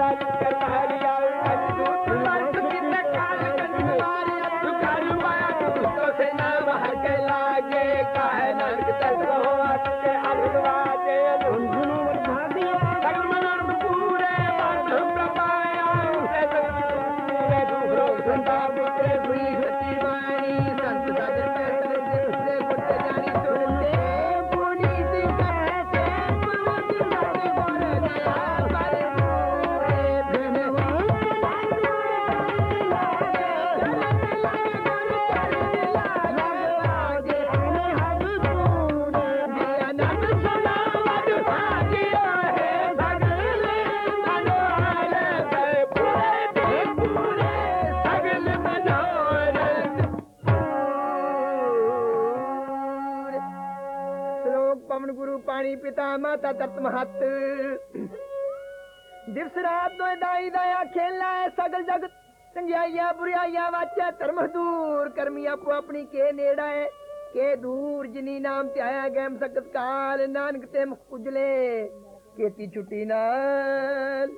تھي ਪ੍ਰਾਣੀ ਪਿਤਾ ਮਾਤਾ ਤਤ ਮਹਤ। ਦਿਵਸ ਰਾਤ ਦੋਇ ਦਾਈ ਦਾਇਆ ਖੇਲਾ ਸਗਲ ਜਗਤ ਚੰਗਿਆਈਆਂ ਬੁਰੀਆਈਆਂ ਵਾਚਾ ਧਰਮ ਦੂਰ। ਕਰਮੀ ਆਪੋ ਆਪਣੀ ਕੇ ਨੇੜਾ ਹੈ ਕੇ ਦੂਰ। ਜਿਨੀ ਨਾਮ ਤੇ ਆਇਆ ਗੈਮ ਸਕਤ ਕਾਲ, ਨਾਨਕ ਤੇ ਮੁਖ ਉਜਲੇ। ਕੀਤੀ ਛੁੱਟੀ ਨਾਲ।